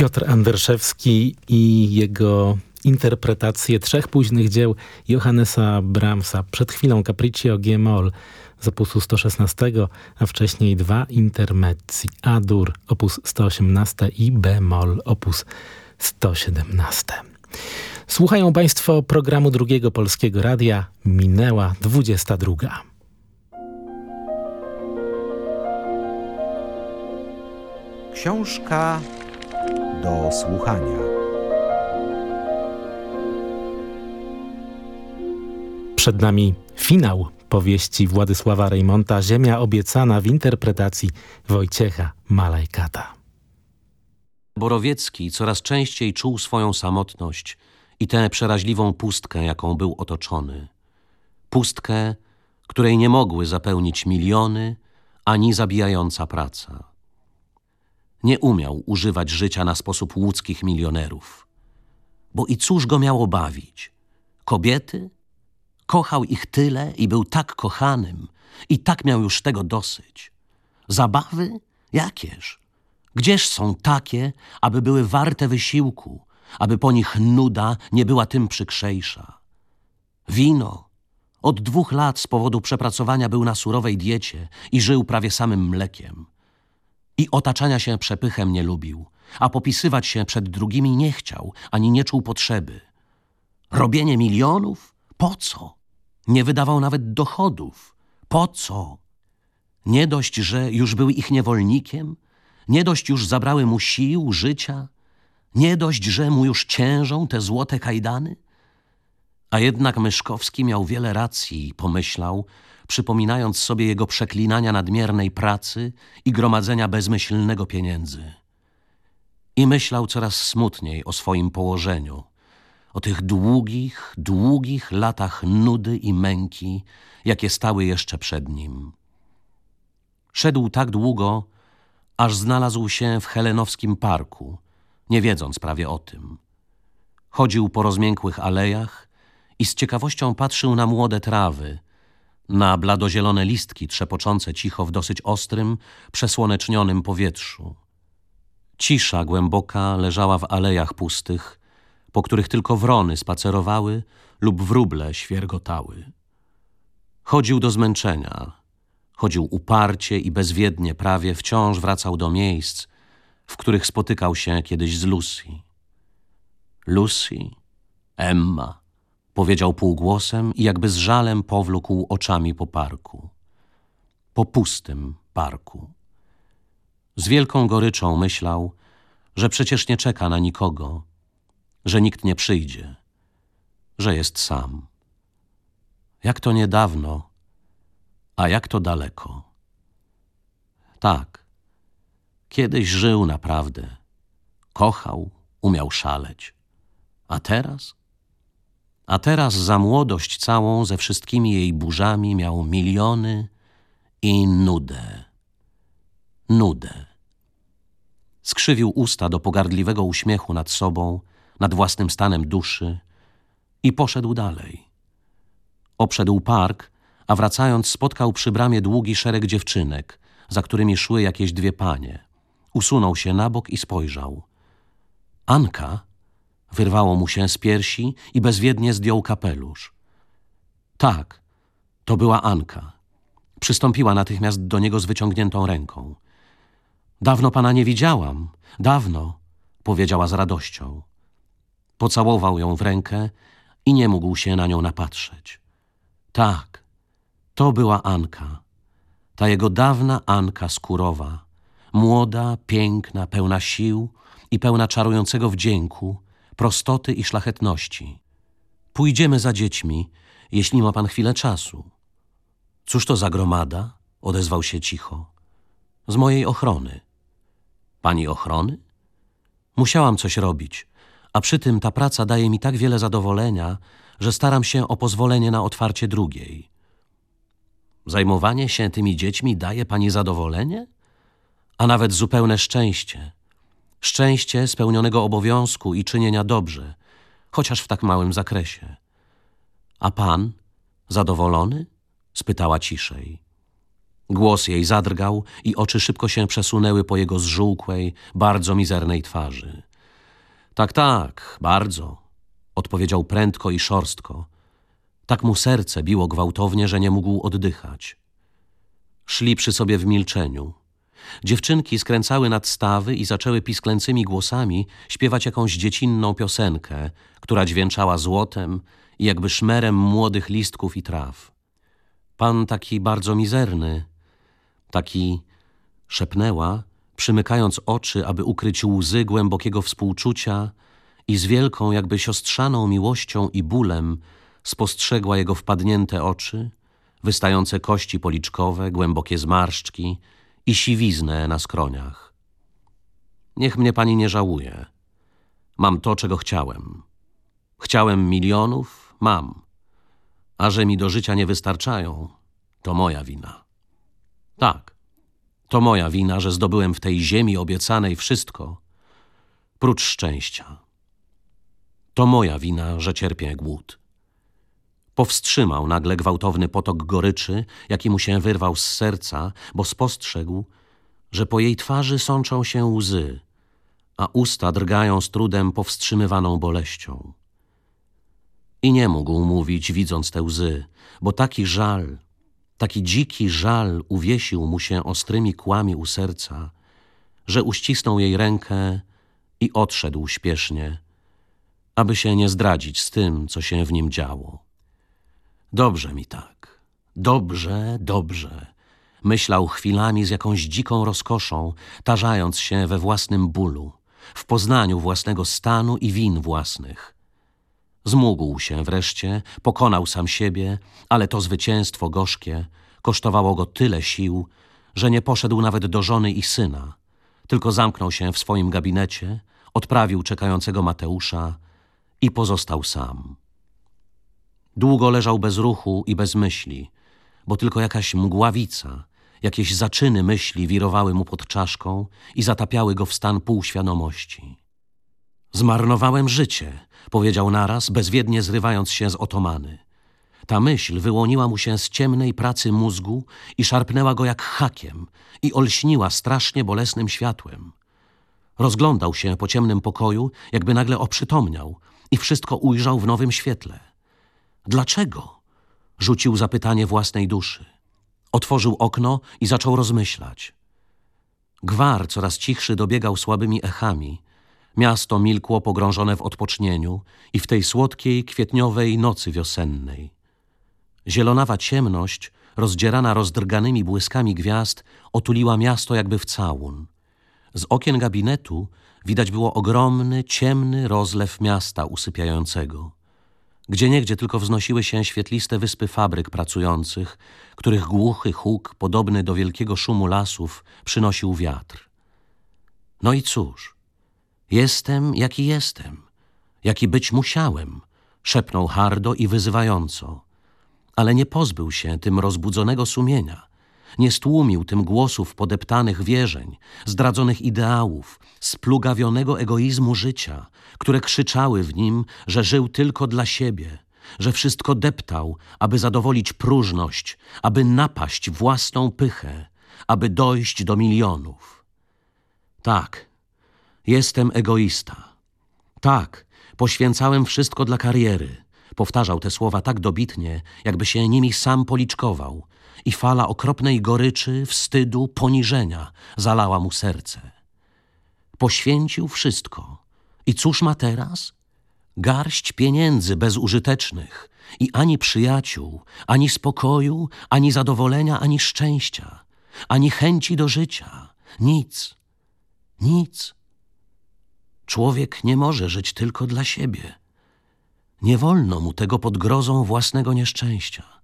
Piotr Anderszewski i jego interpretację trzech późnych dzieł Johannesa Brahmsa. Przed chwilą Capriccio G-moll z opusu 116, a wcześniej dwa intermezzi A-dur opus 118 i B-moll opus 117. Słuchają Państwo programu Drugiego Polskiego Radia. Minęła 22. Książka do słuchania. Przed nami finał powieści Władysława Rejmonta Ziemia obiecana w interpretacji Wojciecha Malajkata. Borowiecki coraz częściej czuł swoją samotność i tę przeraźliwą pustkę, jaką był otoczony. Pustkę, której nie mogły zapełnić miliony ani zabijająca praca. Nie umiał używać życia na sposób łódzkich milionerów. Bo i cóż go miało bawić? Kobiety? Kochał ich tyle i był tak kochanym i tak miał już tego dosyć. Zabawy? Jakież? Gdzież są takie, aby były warte wysiłku, aby po nich nuda nie była tym przykrzejsza? Wino. Od dwóch lat z powodu przepracowania był na surowej diecie i żył prawie samym mlekiem. I otaczania się przepychem nie lubił, a popisywać się przed drugimi nie chciał, ani nie czuł potrzeby. Robienie milionów? Po co? Nie wydawał nawet dochodów. Po co? Nie dość, że już był ich niewolnikiem, nie dość już zabrały mu sił, życia, nie dość, że mu już ciężą te złote kajdany? A jednak Myszkowski miał wiele racji, pomyślał, przypominając sobie jego przeklinania nadmiernej pracy i gromadzenia bezmyślnego pieniędzy. I myślał coraz smutniej o swoim położeniu, o tych długich, długich latach nudy i męki, jakie stały jeszcze przed nim. Szedł tak długo, aż znalazł się w helenowskim parku, nie wiedząc prawie o tym. Chodził po rozmiękłych alejach i z ciekawością patrzył na młode trawy, na bladozielone listki trzepoczące cicho w dosyć ostrym, przesłonecznionym powietrzu. Cisza głęboka leżała w alejach pustych, po których tylko wrony spacerowały lub wróble świergotały. Chodził do zmęczenia, chodził uparcie i bezwiednie prawie, wciąż wracał do miejsc, w których spotykał się kiedyś z Lucy. Lucy, Emma, powiedział półgłosem i jakby z żalem powlókł oczami po parku. Po pustym parku. Z wielką goryczą myślał, że przecież nie czeka na nikogo, że nikt nie przyjdzie, że jest sam. Jak to niedawno, a jak to daleko. Tak, kiedyś żył naprawdę, kochał, umiał szaleć. A teraz? A teraz za młodość całą ze wszystkimi jej burzami miał miliony i nudę. Nudę. Skrzywił usta do pogardliwego uśmiechu nad sobą, nad własnym stanem duszy i poszedł dalej. Obszedł park, a wracając spotkał przy bramie długi szereg dziewczynek, za którymi szły jakieś dwie panie. Usunął się na bok i spojrzał. Anka wyrwało mu się z piersi i bezwiednie zdjął kapelusz. Tak, to była Anka. Przystąpiła natychmiast do niego z wyciągniętą ręką. Dawno pana nie widziałam, dawno, powiedziała z radością. Pocałował ją w rękę i nie mógł się na nią napatrzeć. Tak, to była Anka, ta jego dawna Anka skórowa, młoda, piękna, pełna sił i pełna czarującego wdzięku, prostoty i szlachetności. Pójdziemy za dziećmi, jeśli ma pan chwilę czasu. Cóż to za gromada? odezwał się cicho. Z mojej ochrony. Pani ochrony? Musiałam coś robić, a przy tym ta praca daje mi tak wiele zadowolenia, że staram się o pozwolenie na otwarcie drugiej. Zajmowanie się tymi dziećmi daje pani zadowolenie? A nawet zupełne szczęście. Szczęście spełnionego obowiązku i czynienia dobrze, chociaż w tak małym zakresie. A pan zadowolony? spytała ciszej. Głos jej zadrgał i oczy szybko się przesunęły po jego zżółkłej, bardzo mizernej twarzy. Tak, tak, bardzo, odpowiedział prędko i szorstko. Tak mu serce biło gwałtownie, że nie mógł oddychać. Szli przy sobie w milczeniu. Dziewczynki skręcały nad stawy i zaczęły pisklęcymi głosami śpiewać jakąś dziecinną piosenkę, która dźwięczała złotem i jakby szmerem młodych listków i traw. Pan taki bardzo mizerny, taki szepnęła, przymykając oczy, aby ukryć łzy głębokiego współczucia i z wielką, jakby siostrzaną miłością i bólem spostrzegła jego wpadnięte oczy, wystające kości policzkowe, głębokie zmarszczki i siwiznę na skroniach. Niech mnie pani nie żałuje. Mam to, czego chciałem. Chciałem milionów, mam. A że mi do życia nie wystarczają, to moja wina. Tak, to moja wina, że zdobyłem w tej ziemi obiecanej wszystko, prócz szczęścia. To moja wina, że cierpię głód. Powstrzymał nagle gwałtowny potok goryczy, jaki mu się wyrwał z serca, bo spostrzegł, że po jej twarzy sączą się łzy, a usta drgają z trudem powstrzymywaną boleścią. I nie mógł mówić, widząc te łzy, bo taki żal, taki dziki żal uwiesił mu się ostrymi kłami u serca, że uścisnął jej rękę i odszedł śpiesznie, aby się nie zdradzić z tym, co się w nim działo. Dobrze mi tak, dobrze, dobrze. Myślał chwilami z jakąś dziką rozkoszą, tarzając się we własnym bólu, w poznaniu własnego stanu i win własnych. Zmógł się wreszcie, pokonał sam siebie, ale to zwycięstwo gorzkie kosztowało go tyle sił, że nie poszedł nawet do żony i syna, tylko zamknął się w swoim gabinecie, odprawił czekającego Mateusza i pozostał sam. Długo leżał bez ruchu i bez myśli, bo tylko jakaś mgławica, jakieś zaczyny myśli wirowały mu pod czaszką i zatapiały go w stan półświadomości. Zmarnowałem życie, powiedział naraz, bezwiednie zrywając się z otomany. Ta myśl wyłoniła mu się z ciemnej pracy mózgu i szarpnęła go jak hakiem i olśniła strasznie bolesnym światłem. Rozglądał się po ciemnym pokoju, jakby nagle oprzytomniał i wszystko ujrzał w nowym świetle. Dlaczego? Rzucił zapytanie własnej duszy. Otworzył okno i zaczął rozmyślać. Gwar coraz cichszy dobiegał słabymi echami. Miasto milkło pogrążone w odpocznieniu i w tej słodkiej, kwietniowej nocy wiosennej. Zielonawa ciemność, rozdzierana rozdrganymi błyskami gwiazd, otuliła miasto jakby w całun. Z okien gabinetu widać było ogromny, ciemny rozlew miasta usypiającego. Gdzieniegdzie tylko wznosiły się świetliste wyspy fabryk pracujących, których głuchy huk, podobny do wielkiego szumu lasów, przynosił wiatr. No i cóż, jestem jaki jestem, jaki być musiałem, szepnął hardo i wyzywająco, ale nie pozbył się tym rozbudzonego sumienia – nie stłumił tym głosów podeptanych wierzeń, zdradzonych ideałów, splugawionego egoizmu życia, które krzyczały w nim, że żył tylko dla siebie, że wszystko deptał, aby zadowolić próżność, aby napaść własną pychę, aby dojść do milionów. Tak, jestem egoista. Tak, poświęcałem wszystko dla kariery. Powtarzał te słowa tak dobitnie, jakby się nimi sam policzkował, i fala okropnej goryczy, wstydu, poniżenia zalała mu serce. Poświęcił wszystko. I cóż ma teraz? Garść pieniędzy bezużytecznych i ani przyjaciół, ani spokoju, ani zadowolenia, ani szczęścia, ani chęci do życia. Nic. Nic. Człowiek nie może żyć tylko dla siebie. Nie wolno mu tego pod grozą własnego nieszczęścia.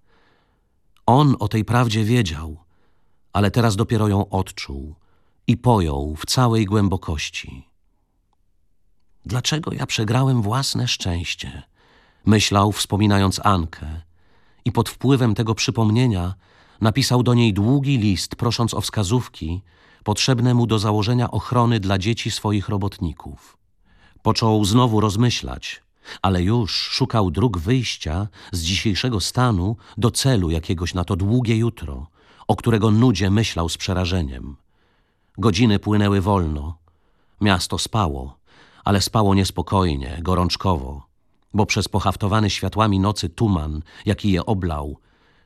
On o tej prawdzie wiedział, ale teraz dopiero ją odczuł i pojął w całej głębokości. Dlaczego ja przegrałem własne szczęście? Myślał, wspominając Ankę, i pod wpływem tego przypomnienia napisał do niej długi list, prosząc o wskazówki potrzebne mu do założenia ochrony dla dzieci swoich robotników. Począł znowu rozmyślać, ale już szukał dróg wyjścia z dzisiejszego stanu do celu jakiegoś na to długie jutro, o którego nudzie myślał z przerażeniem. Godziny płynęły wolno, miasto spało, ale spało niespokojnie, gorączkowo, bo przez pohaftowany światłami nocy tuman, jaki je oblał,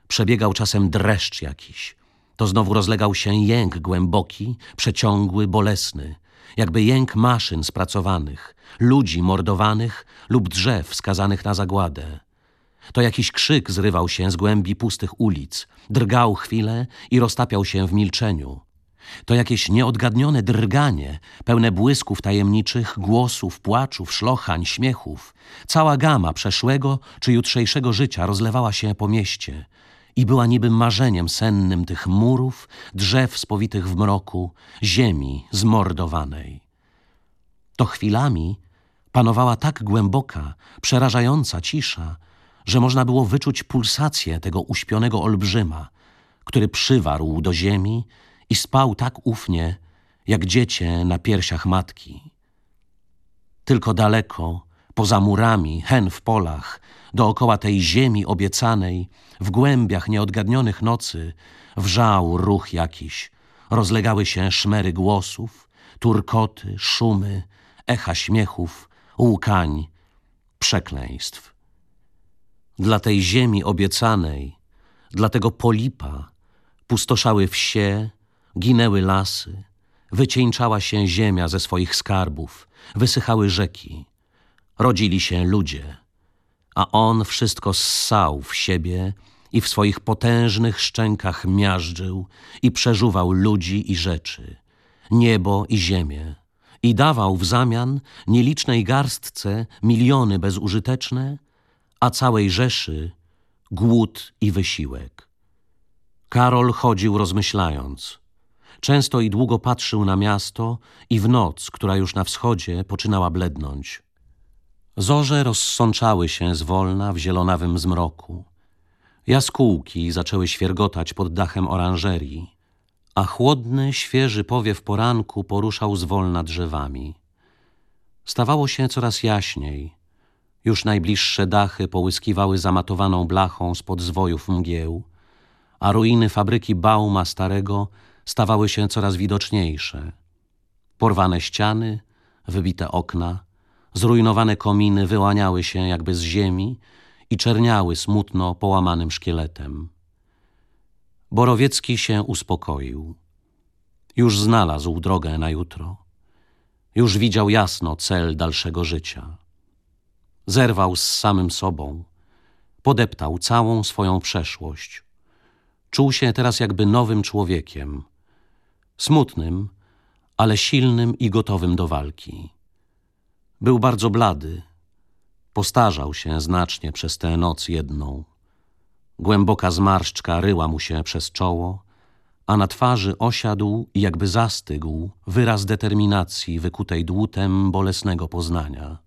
przebiegał czasem dreszcz jakiś. To znowu rozlegał się jęk głęboki, przeciągły, bolesny, jakby jęk maszyn spracowanych, ludzi mordowanych lub drzew skazanych na zagładę. To jakiś krzyk zrywał się z głębi pustych ulic, drgał chwilę i roztapiał się w milczeniu. To jakieś nieodgadnione drganie, pełne błysków tajemniczych, głosów, płaczów, szlochań, śmiechów. Cała gama przeszłego czy jutrzejszego życia rozlewała się po mieście i była niby marzeniem sennym tych murów, drzew spowitych w mroku, ziemi zmordowanej. To chwilami panowała tak głęboka, przerażająca cisza, że można było wyczuć pulsację tego uśpionego olbrzyma, który przywarł do ziemi i spał tak ufnie, jak dziecię na piersiach matki. Tylko daleko, poza murami, hen w polach, dookoła tej ziemi obiecanej, w głębiach nieodgadnionych nocy, wrzał ruch jakiś, rozlegały się szmery głosów, turkoty, szumy, echa śmiechów, łkań, przekleństw. Dla tej ziemi obiecanej, dla tego polipa, pustoszały wsie, ginęły lasy, wycieńczała się ziemia ze swoich skarbów, wysychały rzeki, rodzili się ludzie, a on wszystko ssał w siebie i w swoich potężnych szczękach miażdżył i przeżuwał ludzi i rzeczy, niebo i ziemię i dawał w zamian nielicznej garstce miliony bezużyteczne, a całej Rzeszy głód i wysiłek. Karol chodził rozmyślając. Często i długo patrzył na miasto i w noc, która już na wschodzie poczynała blednąć. Zorze rozsączały się zwolna w zielonawym zmroku. Jaskółki zaczęły świergotać pod dachem oranżerii, a chłodny, świeży powiew poranku poruszał zwolna drzewami. Stawało się coraz jaśniej. Już najbliższe dachy połyskiwały zamatowaną blachą spod zwojów mgieł, a ruiny fabryki Bauma Starego stawały się coraz widoczniejsze. Porwane ściany, wybite okna, zrujnowane kominy wyłaniały się jakby z ziemi i czerniały smutno połamanym szkieletem. Borowiecki się uspokoił. Już znalazł drogę na jutro. Już widział jasno cel dalszego życia. Zerwał z samym sobą. Podeptał całą swoją przeszłość. Czuł się teraz jakby nowym człowiekiem. Smutnym, ale silnym i gotowym do walki. Był bardzo blady. Postarzał się znacznie przez tę noc jedną. Głęboka zmarszczka ryła mu się przez czoło, a na twarzy osiadł i jakby zastygł wyraz determinacji wykutej dłutem bolesnego poznania.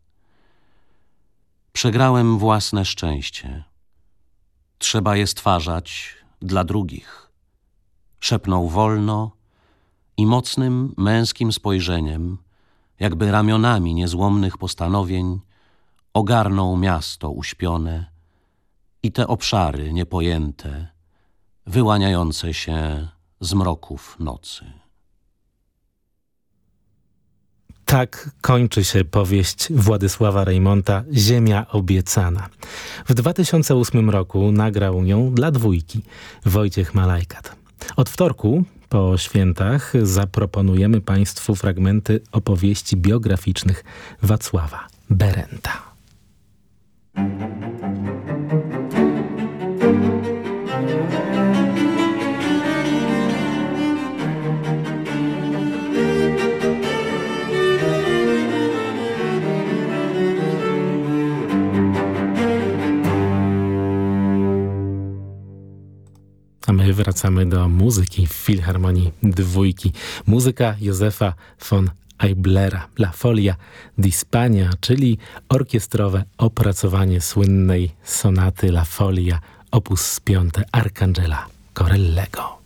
Przegrałem własne szczęście. Trzeba je stwarzać dla drugich. Szepnął wolno i mocnym, męskim spojrzeniem, jakby ramionami niezłomnych postanowień, ogarnął miasto uśpione i te obszary niepojęte, wyłaniające się z mroków nocy. Tak kończy się powieść Władysława Rejmonta Ziemia obiecana. W 2008 roku nagrał ją dla dwójki Wojciech Malajkat. Od wtorku po świętach zaproponujemy Państwu fragmenty opowieści biograficznych Wacława Berenta. A my wracamy do muzyki w Filharmonii Dwójki. Muzyka Józefa von Eiblera, La Folia di Spagna, czyli orkiestrowe opracowanie słynnej sonaty La Folia op. 5 Arcangela Corellego.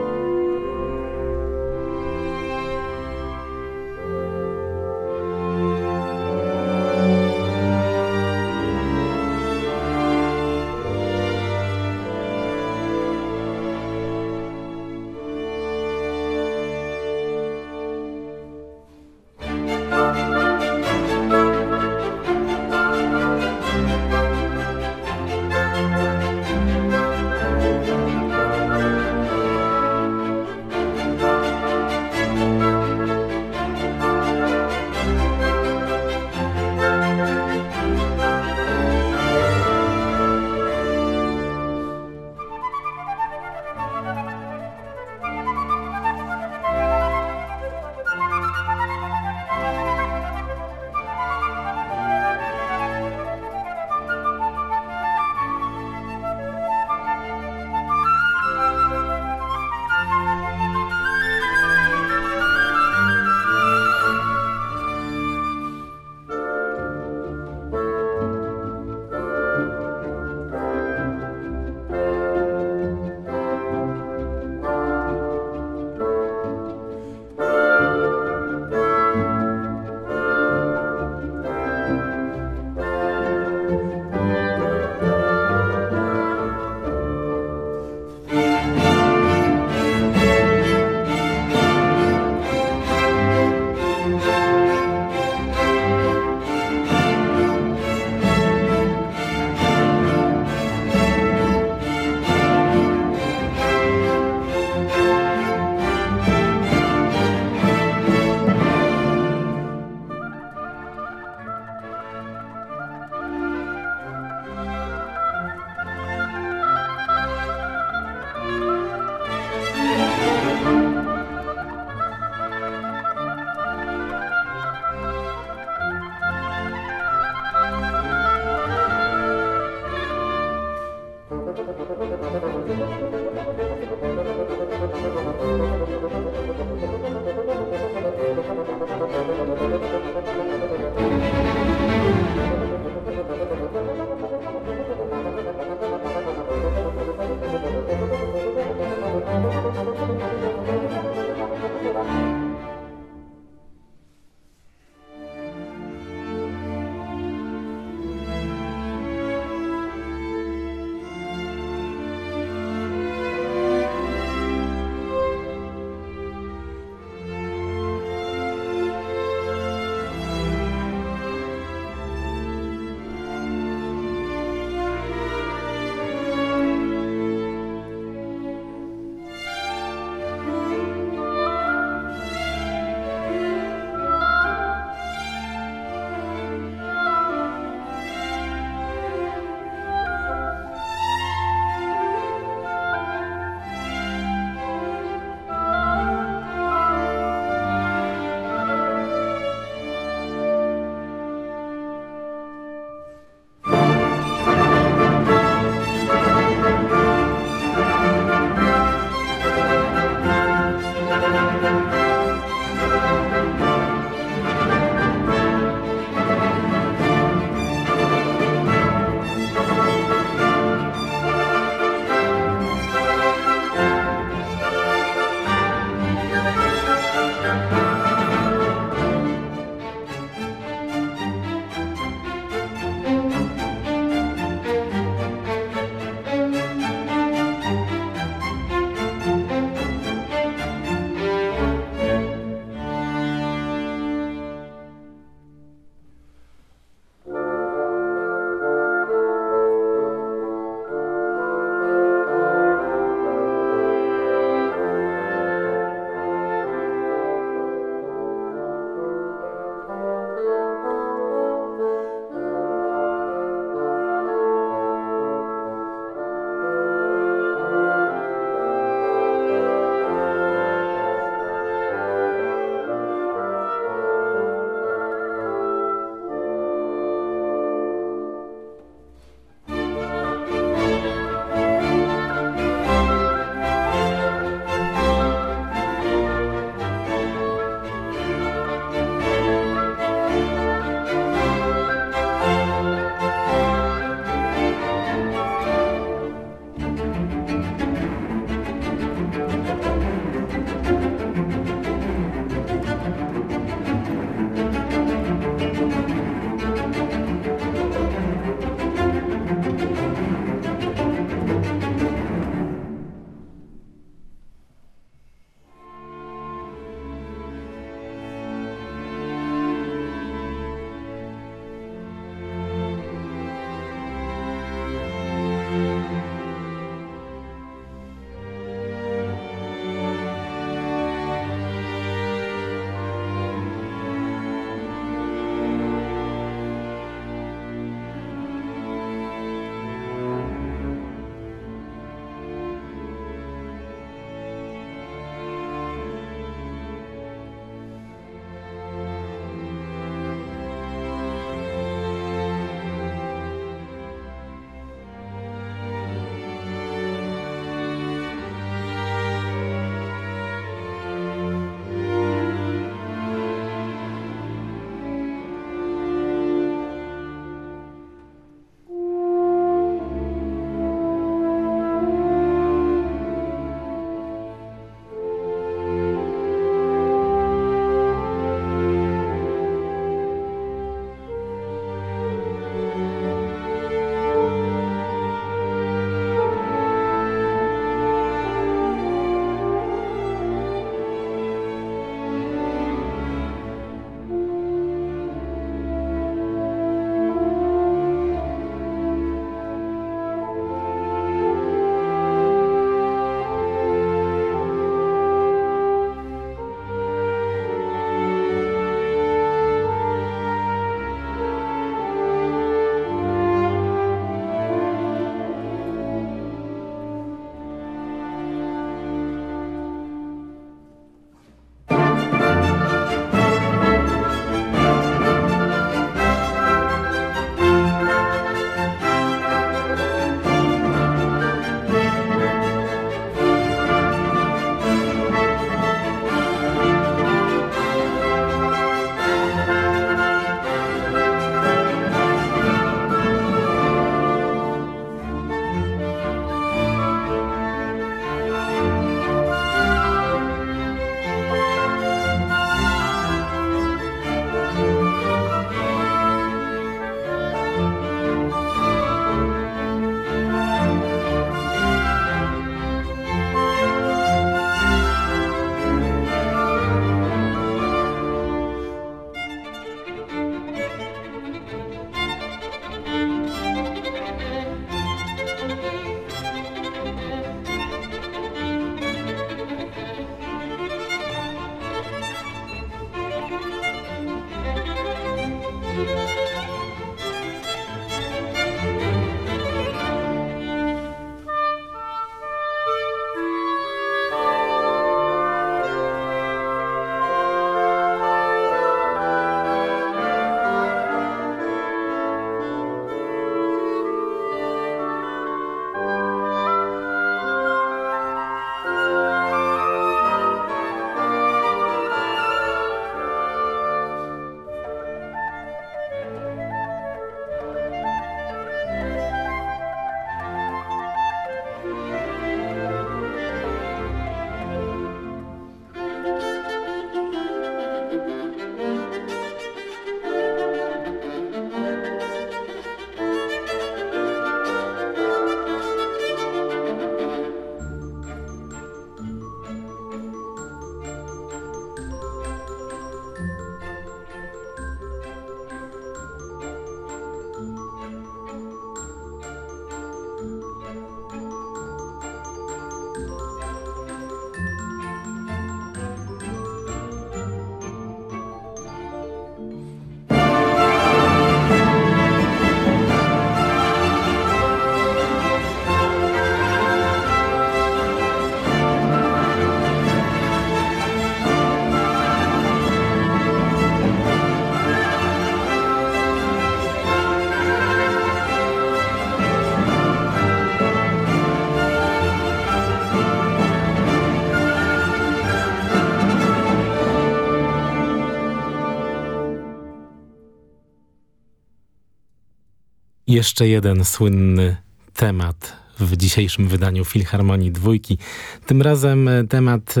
Jeszcze jeden słynny temat w dzisiejszym wydaniu Filharmonii Dwójki. Tym razem e, temat e,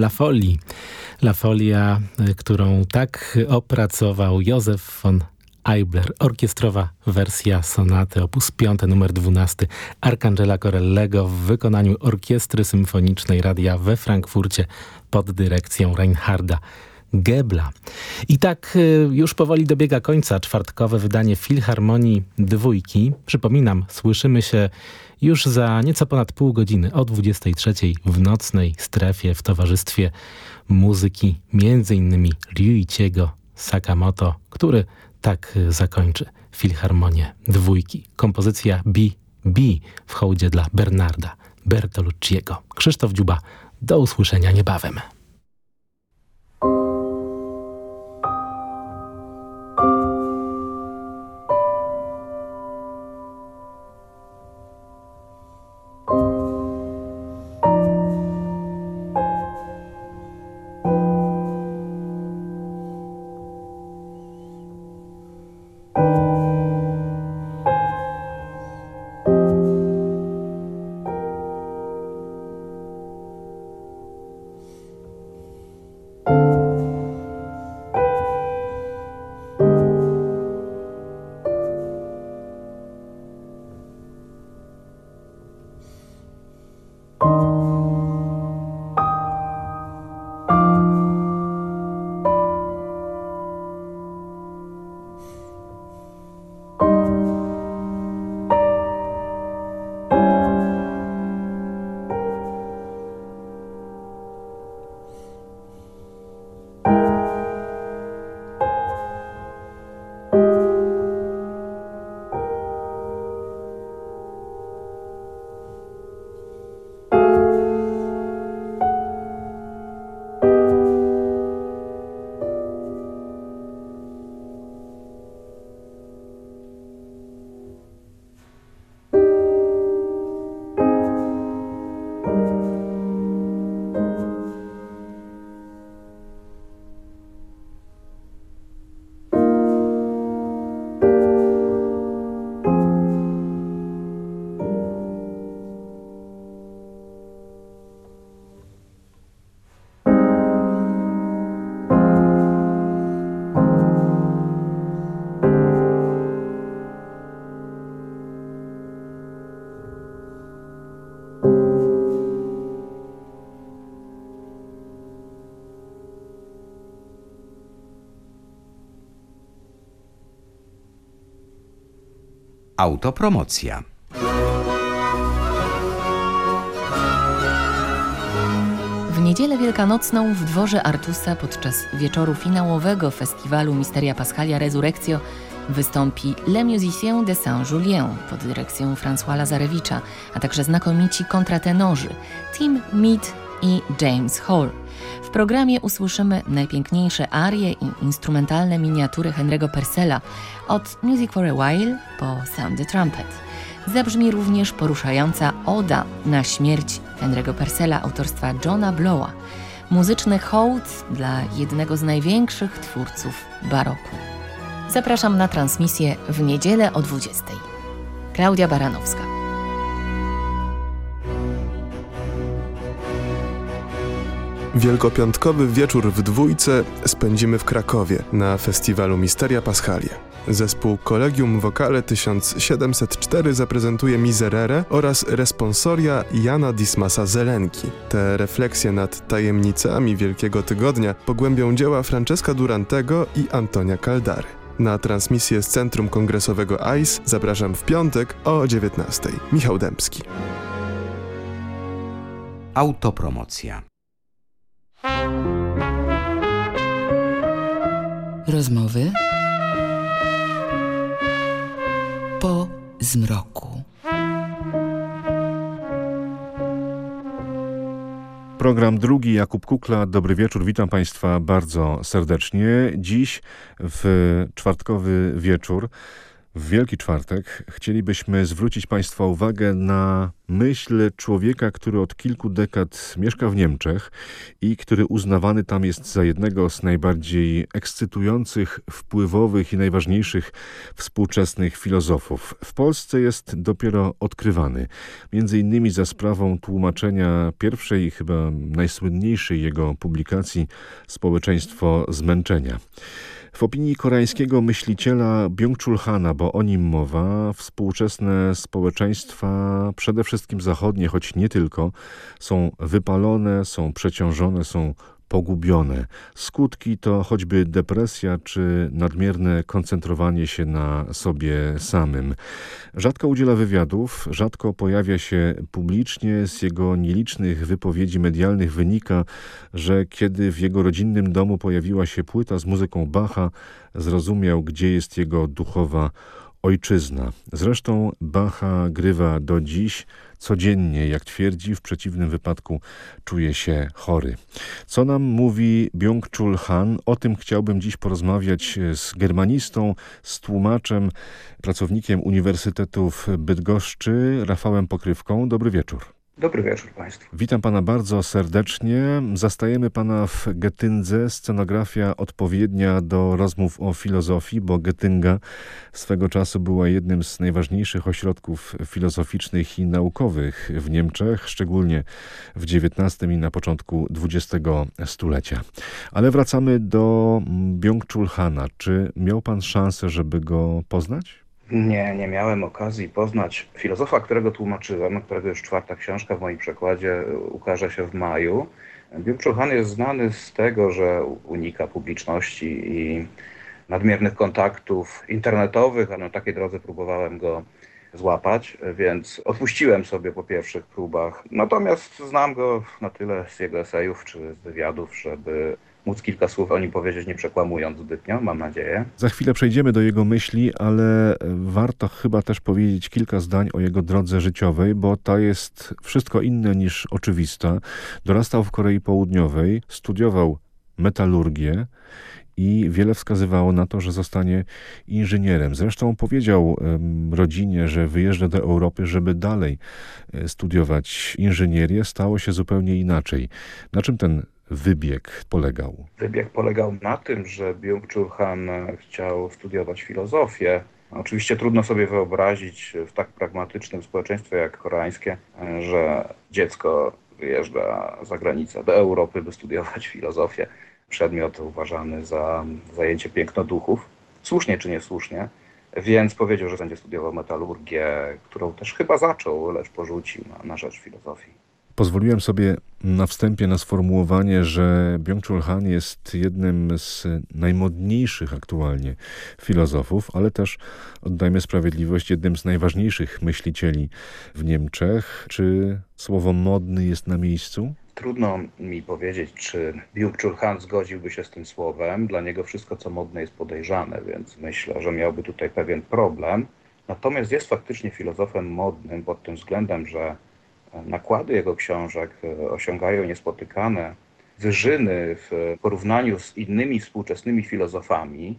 La Folie. La Folia, e, którą tak opracował Józef von Eibler. Orkiestrowa wersja sonaty op. 5 numer 12 Arcangela Corellego w wykonaniu Orkiestry Symfonicznej Radia we Frankfurcie pod dyrekcją Reinharda Gebla. I tak y, już powoli dobiega końca czwartkowe wydanie Filharmonii Dwójki. Przypominam, słyszymy się już za nieco ponad pół godziny o 23 w nocnej strefie w towarzystwie muzyki m.in. Ryuichiego Sakamoto, który tak y, zakończy Filharmonię Dwójki. Kompozycja B.B. w hołdzie dla Bernarda Bertolucciego. Krzysztof Dziuba, do usłyszenia niebawem. Autopromocja. W niedzielę wielkanocną w dworze Artusa podczas wieczoru finałowego festiwalu Misteria Paschalia Resurrectio wystąpi Le Musicien de Saint-Julien pod dyrekcją François Lazarewicza, a także znakomici kontratenorzy Tim Mead i James Hall. W programie usłyszymy najpiękniejsze arie i instrumentalne miniatury Henry'ego Purcella od Music for a While po Sound the Trumpet. Zabrzmi również poruszająca oda na śmierć Henry'ego Purcella autorstwa Johna Blowa. Muzyczny hołd dla jednego z największych twórców baroku. Zapraszam na transmisję w niedzielę o 20. Klaudia Baranowska. Wielkopiątkowy wieczór w dwójce spędzimy w Krakowie na festiwalu Misteria Paschalie. Zespół Collegium Vocale 1704 zaprezentuje Miserere oraz responsoria Jana Dismasa Zelenki. Te refleksje nad tajemnicami Wielkiego Tygodnia pogłębią dzieła Francesca Durantego i Antonia Caldary. Na transmisję z Centrum Kongresowego ICE zapraszam w piątek o 19. Michał Dębski. Autopromocja. Rozmowy po zmroku. Program drugi, Jakub Kukla. Dobry wieczór, witam Państwa bardzo serdecznie. Dziś w czwartkowy wieczór W Wielki Czwartek chcielibyśmy zwrócić Państwa uwagę na myśl człowieka, który od kilku dekad mieszka w Niemczech i który uznawany tam jest za jednego z najbardziej ekscytujących, wpływowych i najważniejszych współczesnych filozofów. W Polsce jest dopiero odkrywany, między innymi za sprawą tłumaczenia pierwszej i chyba najsłynniejszej jego publikacji Społeczeństwo zmęczenia. W opinii koreańskiego myśliciela Byung-Chul Hana, bo o nim mowa, współczesne społeczeństwa, przede wszystkim zachodnie, choć nie tylko, są wypalone, są przeciążone, są pogubione. Skutki to choćby depresja czy nadmierne koncentrowanie się na sobie samym. Rzadko udziela wywiadów, rzadko pojawia się publicznie. Z jego nielicznych wypowiedzi medialnych wynika, że kiedy w jego rodzinnym domu pojawiła się płyta z muzyką Bacha, zrozumiał, gdzie jest jego duchowa ojczyzna. Zresztą Bacha grywa do dziś, codziennie, jak twierdzi, w przeciwnym wypadku czuje się chory. Co nam mówi Byung-Chul Han? O tym chciałbym dziś porozmawiać z germanistą, z tłumaczem, pracownikiem Uniwersytetu w Bydgoszczy, Rafałem Pokrywką. Dobry wieczór. Dobry wieczór Państwu. Witam Pana bardzo serdecznie. Zastajemy Pana w Getyndze. Scenografia odpowiednia do rozmów o filozofii, bo Getynga swego czasu była jednym z najważniejszych ośrodków filozoficznych i naukowych w Niemczech, szczególnie w XIX i na początku XX stulecia. Ale wracamy do Byung-Chul Hana. Czy miał Pan szansę, żeby go poznać? Nie, nie miałem okazji poznać filozofa, którego tłumaczyłem, którego już czwarta książka w moim przekładzie ukaże się w maju. Byung-Chul jest znany z tego, że unika publiczności i nadmiernych kontaktów internetowych, a na takiej drodze próbowałem go złapać, więc odpuściłem sobie po pierwszych próbach. Natomiast znam go na tyle z jego esejów czy z wywiadów, żeby móc kilka słów o nim powiedzieć, nie przekłamując zbytnio, mam nadzieję. Za chwilę przejdziemy do jego myśli, ale warto chyba też powiedzieć kilka zdań o jego drodze życiowej, bo ta jest wszystko inne niż oczywista. Dorastał w Korei Południowej, studiował metalurgię i wiele wskazywało na to, że zostanie inżynierem. Zresztą powiedział rodzinie, że wyjeżdża do Europy, żeby dalej e, studiować inżynierię. Stało się zupełnie inaczej. Na czym ten wybieg polegał? Wybieg polegał na tym, że Byung-Chul Han chciał studiować filozofię. Oczywiście trudno sobie wyobrazić w tak pragmatycznym społeczeństwie jak koreańskie, że dziecko wyjeżdża za granicę do Europy, by studiować filozofię. Przedmiot uważany za zajęcie pięknoduchów, słusznie czy niesłusznie. Więc powiedział, że będzie studiował metalurgię, którą też chyba zaczął, lecz porzucił na, na rzecz filozofii. Pozwoliłem sobie na wstępie na sformułowanie, że Byung-Chul Han jest jednym z najmodniejszych aktualnie filozofów, ale też, oddajmy sprawiedliwość, jednym z najważniejszych myślicieli w Niemczech. Czy słowo modny jest na miejscu? Trudno mi powiedzieć, czy Byung-Chul Han zgodziłby się z tym słowem. Dla niego wszystko, co modne, jest podejrzane, więc myślę, że miałby tutaj pewien problem. Natomiast jest faktycznie filozofem modnym pod tym względem, że nakłady jego książek e, osiągają niespotykane wyżyny w porównaniu z innymi współczesnymi filozofami,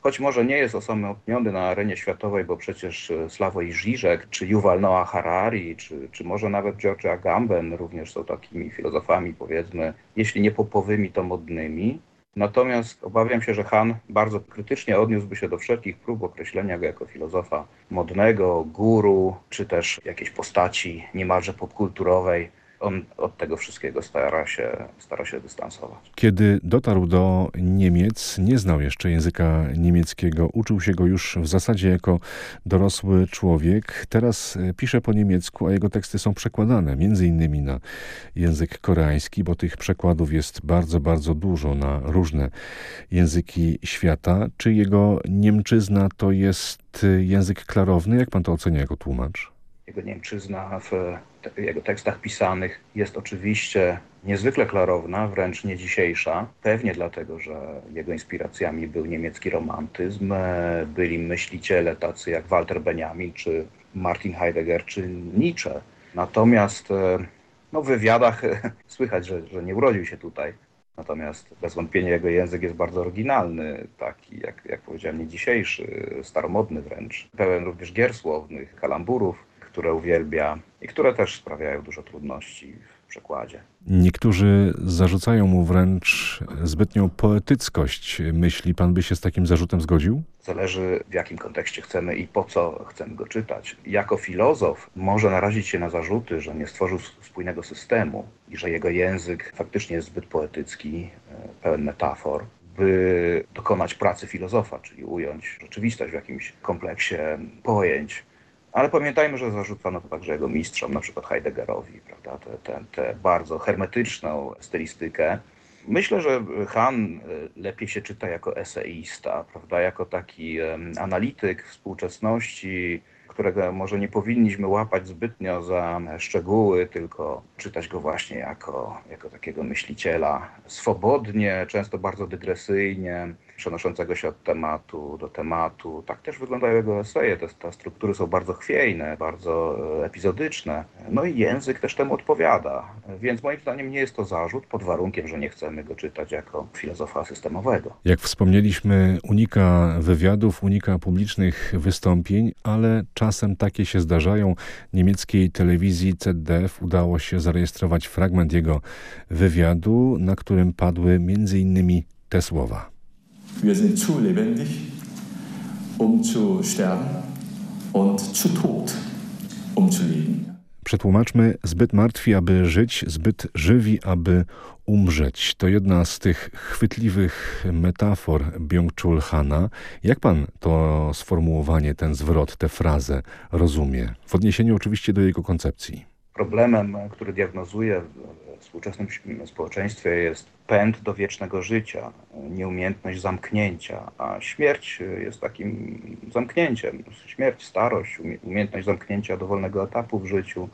choć może nie jest osamotniony na arenie światowej, bo przecież e, Slavoj Žižek, czy Yuval Noah Harari, czy, czy może nawet George Agamben również są takimi filozofami, powiedzmy, jeśli nie popowymi, to modnymi. Natomiast obawiam się, że Han bardzo krytycznie odniósłby się do wszelkich prób określenia go jako filozofa modnego, guru, czy też jakiejś postaci niemalże popkulturowej on od tego wszystkiego stara się, stara się dystansować. Kiedy dotarł do Niemiec, nie znał jeszcze języka niemieckiego, uczył się go już w zasadzie jako dorosły człowiek. Teraz e, pisze po niemiecku, a jego teksty są przekładane między innymi na język koreański, bo tych przekładów jest bardzo, bardzo dużo na różne języki świata. Czy jego Niemczyzna to jest język klarowny? Jak pan to ocenia jako tłumacz? Jego Niemczyzna w jego tekstach pisanych jest oczywiście niezwykle klarowna, wręcz nie dzisiejsza. Pewnie dlatego, że jego inspiracjami był niemiecki romantyzm, byli myśliciele tacy jak Walter Benjamin, czy Martin Heidegger, czy Nietzsche. Natomiast no, w wywiadach słychać, że, że nie urodził się tutaj. Natomiast bez wątpienia jego język jest bardzo oryginalny, taki jak, jak powiedziałem, nie dzisiejszy, staromodny wręcz. Pełen również gier słownych, kalamburów, które uwielbia i które też sprawiają dużo trudności w przekładzie. Niektórzy zarzucają mu wręcz zbytnią poetyckość. Myśli pan by się z takim zarzutem zgodził? Zależy w jakim kontekście chcemy i po co chcemy go czytać. Jako filozof może narazić się na zarzuty, że nie stworzył spójnego systemu i że jego język faktycznie jest zbyt poetycki, e, pełen metafor, by dokonać pracy filozofa, czyli ująć rzeczywistość w jakimś kompleksie pojęć. Ale pamiętajmy, że zarzucano to także jego mistrzom, na przykład Heideggerowi, prawda? Tę, bardzo hermetyczną stylistykę. Myślę, że Han e, lepiej się czyta jako eseista, prawda? jako taki analityk współczesności, którego może nie powinniśmy łapać zbytnio za szczegóły, tylko czytać go właśnie jako, jako takiego myśliciela swobodnie, często bardzo dygresyjnie, przenoszącego się od tematu do tematu. Tak też wyglądają jego eseje. Te, te struktury są bardzo chwiejne, bardzo e, epizodyczne. No i język też temu odpowiada. Więc moim zdaniem nie jest to zarzut, pod warunkiem, że nie chcemy go czytać jako filozofa systemowego. Jak wspomnieliśmy, unika wywiadów, unika publicznych wystąpień, ale czasem takie się zdarzają. Niemieckiej telewizji ZDF udało się zarejestrować fragment jego wywiadu, na którym padły m.in. te słowa. Wir sind zu lebendig, um zu sterben und zu tot, um zu leben. Przetłumaczmy, zbyt martwi, aby żyć, zbyt żywi, aby umrzeć. To jedna z tych chwytliwych metafor Byung-Chul Hana. Jak pan to sformułowanie, ten zwrot, tę frazę rozumie? W odniesieniu oczywiście do jego koncepcji. Problemem, który diagnozuje współczesnym społeczeństwie jest pęd do wiecznego życia, nieumiejętność zamknięcia, a śmierć jest takim zamknięciem. Śmierć, starość, umiejętność zamknięcia dowolnego etapu w życiu.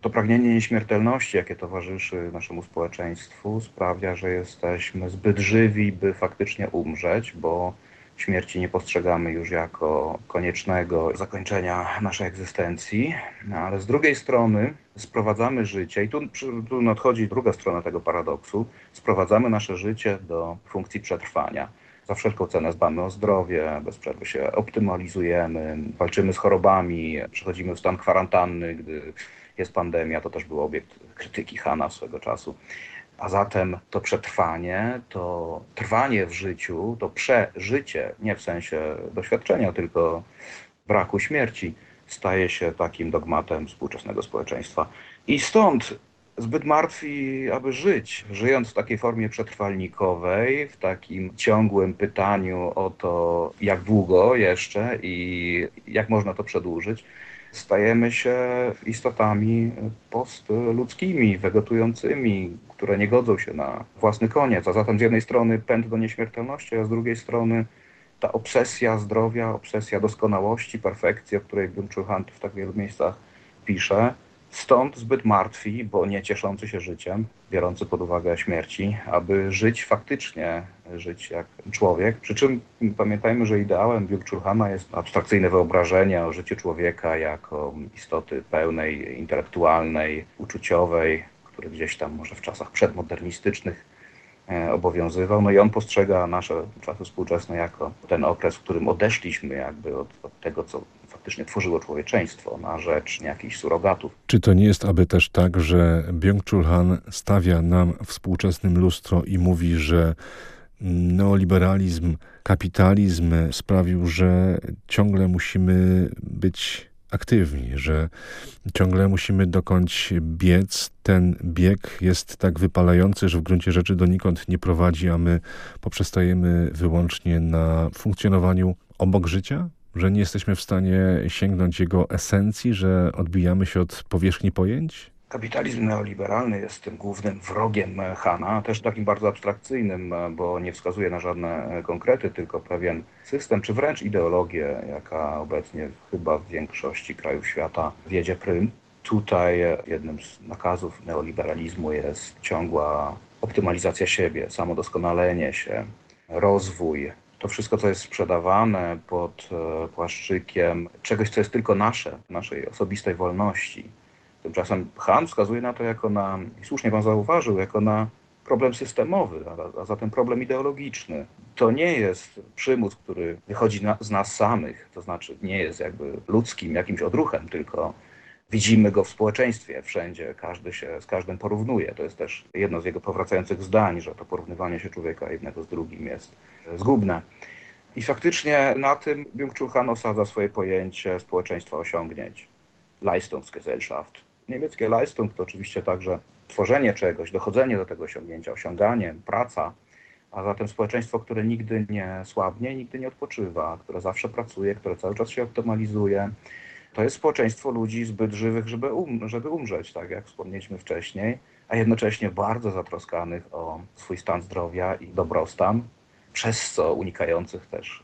To pragnienie nieśmiertelności, jakie towarzyszy naszemu społeczeństwu, sprawia, że jesteśmy zbyt żywi, by faktycznie umrzeć, bo śmierci nie postrzegamy już jako koniecznego zakończenia naszej egzystencji, no, ale z drugiej strony sprowadzamy życie, i tu, tu nadchodzi druga strona tego paradoksu, sprowadzamy nasze życie do funkcji przetrwania. Za wszelką cenę dbamy o zdrowie, bez przerwy się optymalizujemy, walczymy z chorobami, przechodzimy w stan kwarantanny, gdy jest pandemia, to też był obiekt krytyki Hana swego czasu. A zatem to przetrwanie, to trwanie w życiu, to przeżycie, nie w sensie doświadczenia, tylko braku śmierci, staje się takim dogmatem współczesnego społeczeństwa. I stąd zbyt martwi, aby żyć. Żyjąc w takiej formie przetrwalnikowej, w takim ciągłym pytaniu o to, jak długo jeszcze i jak można to przedłużyć, stajemy się istotami postludzkimi, wegetującymi, które nie godzą się na własny koniec. A zatem z jednej strony pęd do nieśmiertelności, a z drugiej strony ta obsesja zdrowia, obsesja doskonałości, perfekcji, o której Byung-Chul w tak wielu miejscach pisze, Stąd zbyt martwi, bo nie cieszący się życiem, biorący pod uwagę śmierci, aby żyć faktycznie, żyć jak człowiek. Przy czym pamiętajmy, że ideałem Byung-Chul jest abstrakcyjne wyobrażenie o życiu człowieka jako istoty pełnej, intelektualnej, uczuciowej, który gdzieś tam może w czasach przedmodernistycznych e, obowiązywał. No i on postrzega nasze czasy współczesne jako ten okres, w którym odeszliśmy jakby od, od tego, co faktycznie tworzyło człowieczeństwo na rzecz jakichś surogatów. Czy to nie jest aby też tak, że Byung-Chul Han stawia nam współczesnym lustro i mówi, że neoliberalizm, kapitalizm sprawił, że ciągle musimy być aktywni, że ciągle musimy dokądś biec. Ten bieg jest tak wypalający, że w gruncie rzeczy donikąd nie prowadzi, a my poprzestajemy wyłącznie na funkcjonowaniu obok życia? Że nie jesteśmy w stanie sięgnąć jego esencji, że odbijamy się od powierzchni pojęć? Kapitalizm neoliberalny jest tym głównym wrogiem Hana, też takim bardzo abstrakcyjnym, bo nie wskazuje na żadne konkrety, tylko pewien system, czy wręcz ideologię, jaka obecnie chyba w większości krajów świata wiedzie prym. Tutaj jednym z nakazów neoliberalizmu jest ciągła optymalizacja siebie, samodoskonalenie się, rozwój, to wszystko, co jest sprzedawane pod e, płaszczykiem czegoś, co jest tylko nasze, naszej osobistej wolności. Tymczasem Han wskazuje na to jako na, i słusznie pan zauważył, jako na problem systemowy, a, a zatem problem ideologiczny. To nie jest przymus, który wychodzi na, z nas samych, to znaczy nie jest jakby ludzkim jakimś odruchem, tylko widzimy go w społeczeństwie, wszędzie, każdy się z każdym porównuje. To jest też jedno z jego powracających zdań, że to porównywanie się człowieka jednego z drugim jest zgubne. I faktycznie na tym Byung-Chul Han osadza swoje pojęcie społeczeństwa osiągnięć. Leistungsgesellschaft. Niemieckie Leistung to oczywiście także tworzenie czegoś, dochodzenie do tego osiągnięcia, osiąganie, praca, a zatem społeczeństwo, które nigdy nie słabnie, nigdy nie odpoczywa, które zawsze pracuje, które cały czas się optymalizuje. To jest społeczeństwo ludzi zbyt żywych, żeby, um, żeby umrzeć, tak jak wspomnieliśmy wcześniej, a jednocześnie bardzo zatroskanych o swój stan zdrowia i dobrostan, przez co unikających też,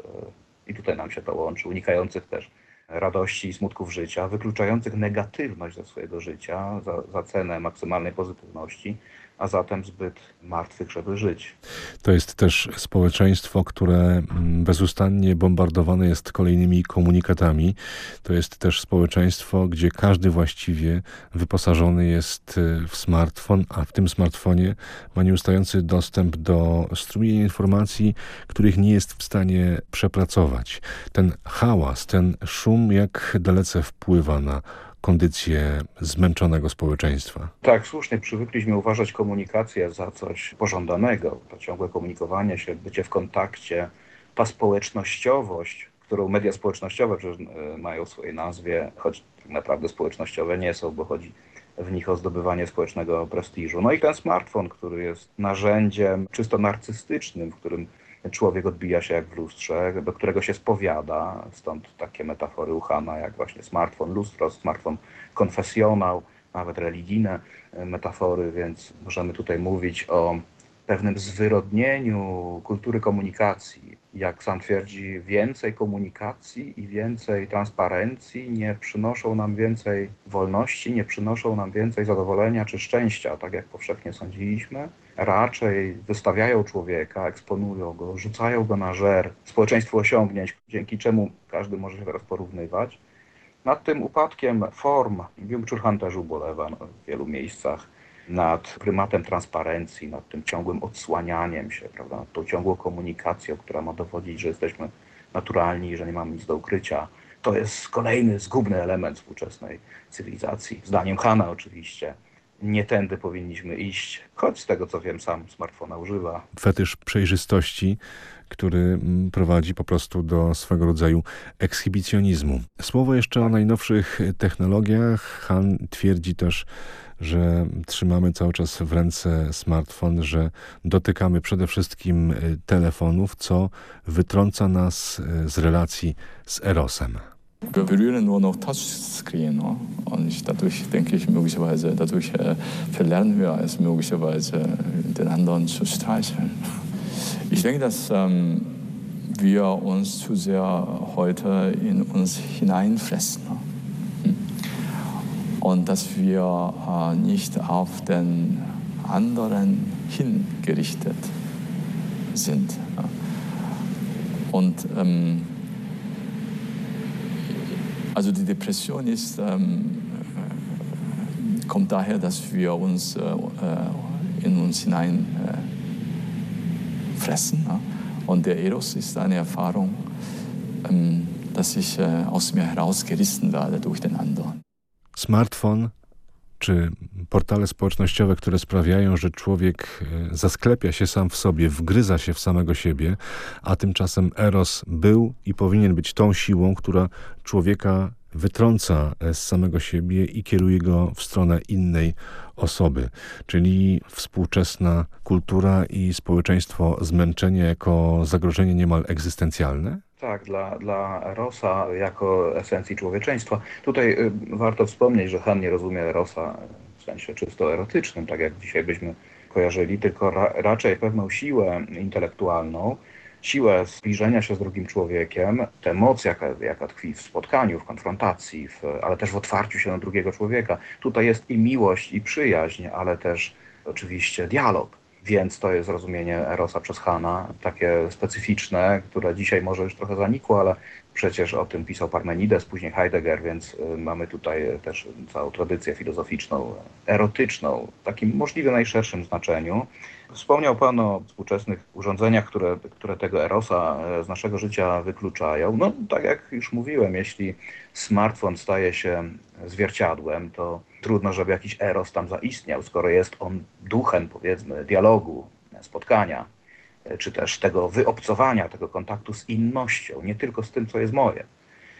e, i tutaj nam się to łączy, unikających też radości i smutków życia, wykluczających negatywność ze swojego życia za, za cenę maksymalnej pozytywności, a zatem zbyt martwych, żeby żyć. To jest też społeczeństwo, które mm, bezustannie bombardowane jest kolejnymi komunikatami. To jest też społeczeństwo, gdzie każdy właściwie wyposażony jest y, w smartfon, a w tym smartfonie ma nieustający dostęp do strumienia informacji, których nie jest w stanie przepracować. Ten hałas, ten szum jak dalece wpływa na kondycję zmęczonego społeczeństwa. Tak, słusznie przywykliśmy uważać komunikację za coś pożądanego. To ciągłe komunikowanie się, bycie w kontakcie, ta społecznościowość, którą media społecznościowe e, mają w swojej nazwie, choć tak naprawdę społecznościowe nie są, bo chodzi w nich o zdobywanie społecznego prestiżu. No i ten smartfon, który jest narzędziem czysto narcystycznym, w którym człowiek odbija się jak w lustrze, do którego się spowiada, stąd takie metafory uchana jak właśnie smartfon, lustro, smartfon, konfesjonał, nawet religijne metafory, więc możemy tutaj mówić o pewnym zwyrodnieniu kultury komunikacji. Jak sam twierdzi, więcej komunikacji i więcej transparencji nie przynoszą nam więcej wolności, nie przynoszą nam więcej zadowolenia czy szczęścia, tak jak powszechnie sądziliśmy. Raczej wystawiają człowieka, eksponują go, rzucają go na żer społeczeństwu osiągnięć, dzięki czemu każdy może się teraz porównywać. Nad tym upadkiem form Byung-Chul Han też ubolewa w wielu miejscach nad prymatem transparencji, nad tym ciągłym odsłanianiem się, prawda, nad tą ciągłą komunikacją, która ma dowodzić, że jesteśmy naturalni że nie mamy nic do ukrycia. To jest kolejny zgubny element współczesnej cywilizacji. Zdaniem Hana oczywiście nie tędy powinniśmy iść, choć z tego co wiem sam smartfona używa. Fetysz przejrzystości, który mm, prowadzi po prostu do swego rodzaju ekshibicjonizmu. Słowo jeszcze o najnowszych technologiach. Han twierdzi też, że trzymamy cały czas w ręce smartfon, że dotykamy przede wszystkim y, telefonów, co wytrąca nas y, z relacji z Erosem. Wir berühren nur noch Touchscreen und dadurch denke ich möglicherweise, dadurch äh, verlernen wir es möglicherweise den anderen zu streicheln. Ich denke, dass ähm, wir uns zu sehr heute in uns hineinfressen. und dass wir äh, nicht auf den anderen hingerichtet sind. Und ähm, also die Depression ist, ähm, kommt daher, dass wir uns äh, in uns hinein äh, fressen. Ne? Und der Eros ist eine Erfahrung, ähm, dass ich äh, aus mir herausgerissen werde durch den anderen. smartfon czy portale społecznościowe, które sprawiają, że człowiek e, zasklepia się sam w sobie, wgryza się w samego siebie, a tymczasem Eros był i powinien być tą siłą, która człowieka wytrąca z samego siebie i kieruje go w stronę innej osoby. Czyli współczesna kultura i społeczeństwo zmęczenie jako zagrożenie niemal egzystencjalne? Tak, dla, dla Rosa jako esencji człowieczeństwa. Tutaj y, warto wspomnieć, że Han nie rozumie Rosa w sensie czysto erotycznym, tak jak dzisiaj byśmy kojarzyli, tylko ra, raczej pewną siłę intelektualną, siłę zbliżenia się z drugim człowiekiem, tę moc, jaka, jaka tkwi w spotkaniu, w konfrontacji, w, ale też w otwarciu się na drugiego człowieka. Tutaj jest i miłość, i przyjaźń, ale też oczywiście dialog. Więc to jest rozumienie Erosa przez Hana, takie specyficzne, które dzisiaj może już trochę zanikło, ale przecież o tym pisał Parmenides, później Heidegger, więc y, mamy tutaj też całą tradycję filozoficzną, erotyczną, w takim możliwie najszerszym znaczeniu. Wspomniał Pan o współczesnych urządzeniach, które, które tego Erosa e, z naszego życia wykluczają. No, tak jak już mówiłem, jeśli smartfon staje się zwierciadłem, to trudno, żeby jakiś Eros tam zaistniał, skoro jest on duchem, powiedzmy, dialogu, spotkania, czy też tego wyobcowania, tego kontaktu z innością, nie tylko z tym, co jest moje.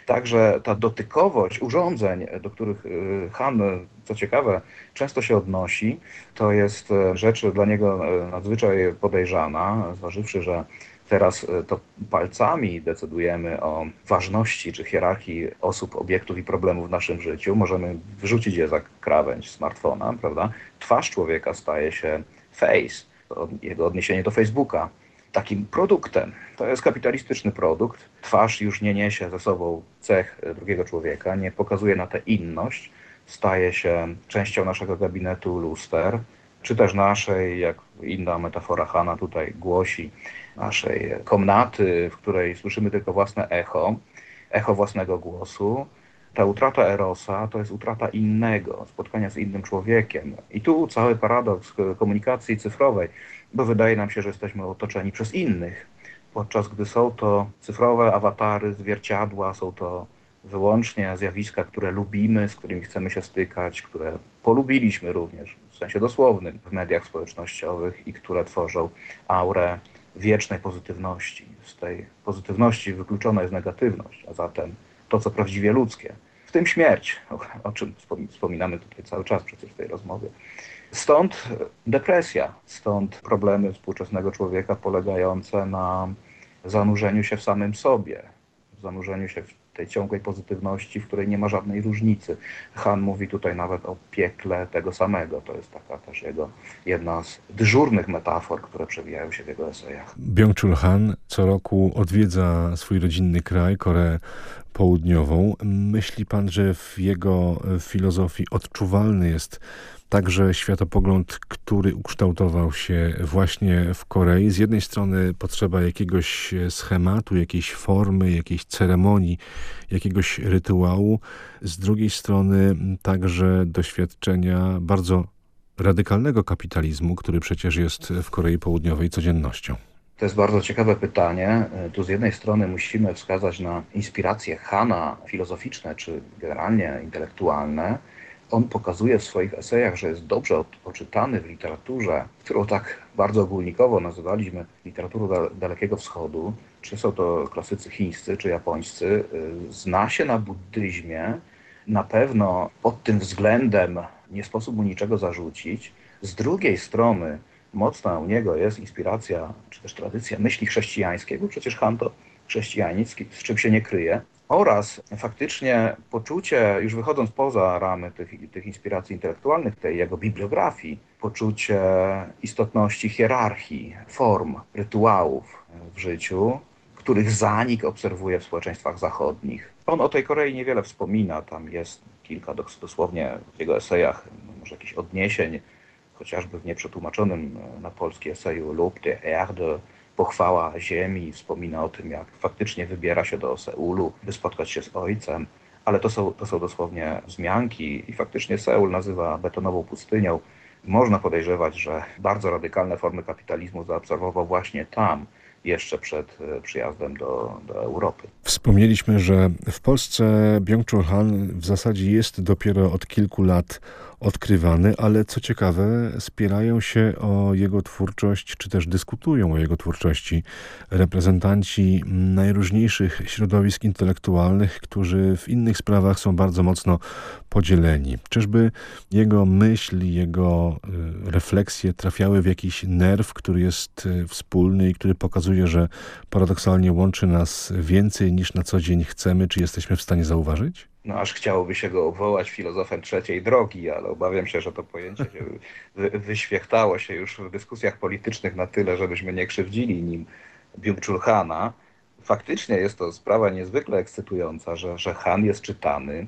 Także ta dotykowość urządzeń, do których y, Han, co ciekawe, często się odnosi, to jest e, rzecz dla niego e, nadzwyczaj podejrzana, zważywszy, że teraz e, to palcami decydujemy o ważności czy hierarchii osób, obiektów i problemów w naszym życiu. Możemy wrzucić je za krawędź smartfona, prawda? Twarz człowieka staje się face, jego odniesienie do Facebooka takim produktem. To jest kapitalistyczny produkt. Twarz już nie niesie ze sobą cech drugiego człowieka, nie pokazuje na tę inność, staje się częścią naszego gabinetu luster, czy też naszej, jak inna metafora Hanna tutaj głosi, naszej komnaty, w której słyszymy tylko własne echo, echo własnego głosu. Ta utrata erosa to jest utrata innego, spotkania z innym człowiekiem. I tu cały paradoks komunikacji cyfrowej bo wydaje nam się, że jesteśmy otoczeni przez innych, podczas gdy są to cyfrowe awatary, zwierciadła, są to wyłącznie zjawiska, które lubimy, z którymi chcemy się stykać, które polubiliśmy również w sensie dosłownym w mediach społecznościowych i które tworzą aurę wiecznej pozytywności. Z tej pozytywności wykluczona jest negatywność, a zatem to, co prawdziwie ludzkie, w tym śmierć, o czym wspominamy tutaj cały czas przecież w tej rozmowie. Stąd depresja, stąd problemy współczesnego człowieka polegające na zanurzeniu się w samym sobie, zanurzeniu się w tej ciągłej pozytywności, w której nie ma żadnej różnicy. Han mówi tutaj nawet o piekle tego samego. To jest taka też jego jedna z dyżurnych metafor, które przewijają się w jego esejach. Byung-Chul Han co roku odwiedza swój rodzinny kraj, Koreę Południową. Myśli pan, że w jego filozofii odczuwalny jest także światopogląd, który ukształtował się właśnie w Korei. Z jednej strony potrzeba jakiegoś schematu, jakiejś formy, jakiejś ceremonii, jakiegoś rytuału. Z drugiej strony także doświadczenia bardzo radykalnego kapitalizmu, który przecież jest w Korei Południowej codziennością. To jest bardzo ciekawe pytanie. Tu z jednej strony musimy wskazać na inspiracje Hana filozoficzne czy generalnie intelektualne, on pokazuje w swoich esejach, że jest dobrze oczytany w literaturze, którą tak bardzo ogólnikowo nazywaliśmy literaturą Dalekiego Wschodu, czy są to klasycy chińscy, czy japońscy, y, zna się na buddyzmie. Na pewno pod tym względem nie sposób mu niczego zarzucić. Z drugiej strony mocna u niego jest inspiracja, czy też tradycja myśli chrześcijańskiej, bo przecież Han to chrześcijanin, z czym się nie kryje oraz faktycznie poczucie, już wychodząc poza ramy tych, tych inspiracji intelektualnych, tej jego bibliografii, poczucie istotności hierarchii, form, rytuałów w życiu, których zanik obserwuje w społeczeństwach zachodnich. On o tej Korei niewiele wspomina, tam jest kilka dosłownie w jego esejach, może jakichś odniesień, chociażby w nieprzetłumaczonym na polski eseju Lub de Erde, pochwała ziemi, wspomina o tym, jak faktycznie wybiera się do Seulu, by spotkać się z ojcem, ale to są, to są dosłownie wzmianki i faktycznie Seul nazywa betonową pustynią. Można podejrzewać, że bardzo radykalne formy kapitalizmu zaobserwował właśnie tam, jeszcze przed e, przyjazdem do, do Europy. Wspomnieliśmy, że w Polsce Byung-Chul Han w zasadzie jest dopiero od kilku lat odkrywany, ale co ciekawe, spierają się o jego twórczość, czy też dyskutują o jego twórczości reprezentanci najróżniejszych środowisk intelektualnych, którzy w innych sprawach są bardzo mocno podzieleni. Czyżby jego myśl, jego y, refleksje trafiały w jakiś nerw, który jest y, wspólny i który pokazuje, że paradoksalnie łączy nas więcej niż na co dzień chcemy, czy jesteśmy w stanie zauważyć? No aż chciałoby się go obwołać filozofem trzeciej drogi, ale obawiam się, że to pojęcie się wyświechtało się już w dyskusjach politycznych na tyle, żebyśmy nie krzywdzili nim Byung-Chul Faktycznie jest to sprawa niezwykle ekscytująca, że, że Han jest czytany,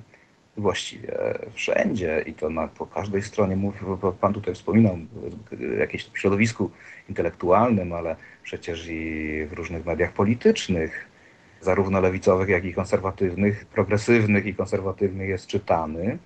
właściwie wszędzie i to na, po każdej stronie. Mów, pan tutaj wspominał o jakimś środowisku intelektualnym, ale przecież i w różnych mediach politycznych, zarówno lewicowych, jak i konserwatywnych, progresywnych i konserwatywnych jest czytany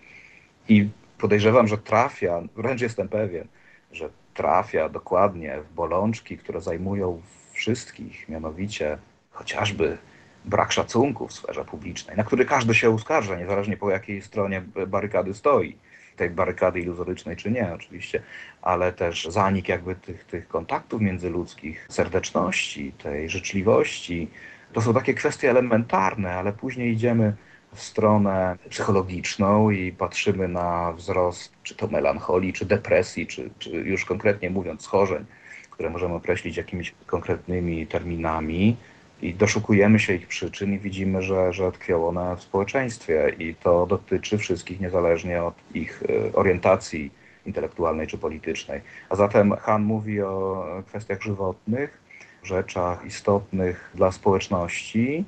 i podejrzewam, że trafia, wręcz jestem pewien, że trafia dokładnie w bolączki, które zajmują wszystkich, mianowicie chociażby brak szacunku w sferze publicznej, na który każdy się uskarża, niezależnie po jakiej stronie barykady stoi. Tej barykady iluzorycznej czy nie, oczywiście, ale też zanik jakby tych, tych kontaktów międzyludzkich, serdeczności, tej życzliwości. To są takie kwestie elementarne, ale później idziemy w stronę psychologiczną i patrzymy na wzrost czy to melancholii, czy depresji, czy, czy już konkretnie mówiąc schorzeń, które możemy określić jakimiś konkretnymi terminami i doszukujemy się ich przyczyn i widzimy, że, że tkwią one w społeczeństwie i to dotyczy wszystkich niezależnie od ich e, orientacji intelektualnej czy politycznej. A zatem Han mówi o kwestiach żywotnych, rzeczach istotnych dla społeczności,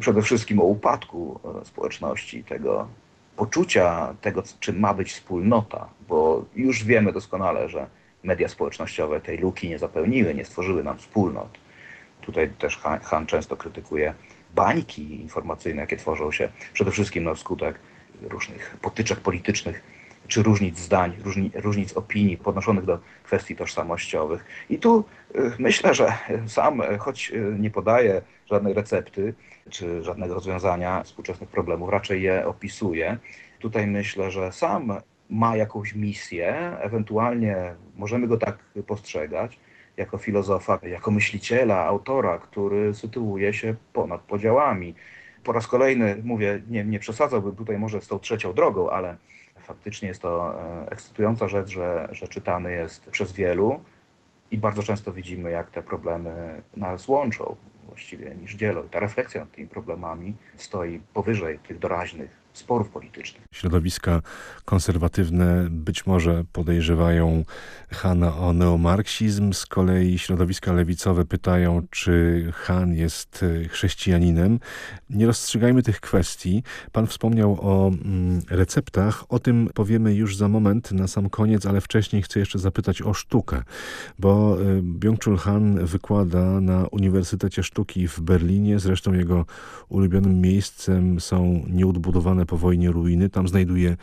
przede wszystkim o upadku e, społeczności, tego poczucia tego, czym ma być wspólnota, bo już wiemy doskonale, że media społecznościowe tej luki nie zapełniły, nie stworzyły nam wspólnot. Tutaj też Han, często krytykuje bańki informacyjne, jakie tworzą się przede wszystkim na skutek różnych potyczek politycznych czy różnic zdań, różni, różnic opinii podnoszonych do kwestii tożsamościowych. I tu y, myślę, że sam, choć y, nie podaje żadnej recepty czy żadnego rozwiązania współczesnych problemów, raczej je opisuje. Tutaj myślę, że sam ma jakąś misję, ewentualnie możemy go tak postrzegać, jako filozofa, jako myśliciela, autora, który sytuuje się ponad podziałami. Po raz kolejny mówię, nie, nie przesadzałbym tutaj może z tą trzecią drogą, ale faktycznie jest to e, ekscytująca rzecz, że, że czytany jest przez wielu i bardzo często widzimy, jak te problemy nas łączą właściwie niż dzielą. Ta refleksja nad tymi problemami stoi powyżej tych doraźnych sporów politycznych. Środowiska konserwatywne być może podejrzewają Hana o neomarksizm, z kolei środowiska lewicowe pytają, czy Han jest e, chrześcijaninem. Nie rozstrzygajmy tych kwestii. Pan wspomniał o mm, receptach, o tym powiemy już za moment, na sam koniec, ale wcześniej chcę jeszcze zapytać o sztukę, bo e, Byung-Chul Han wykłada na Uniwersytecie Sztuki w Berlinie, zresztą jego ulubionym miejscem są nieodbudowane po wojnie ruiny. Tam znajduje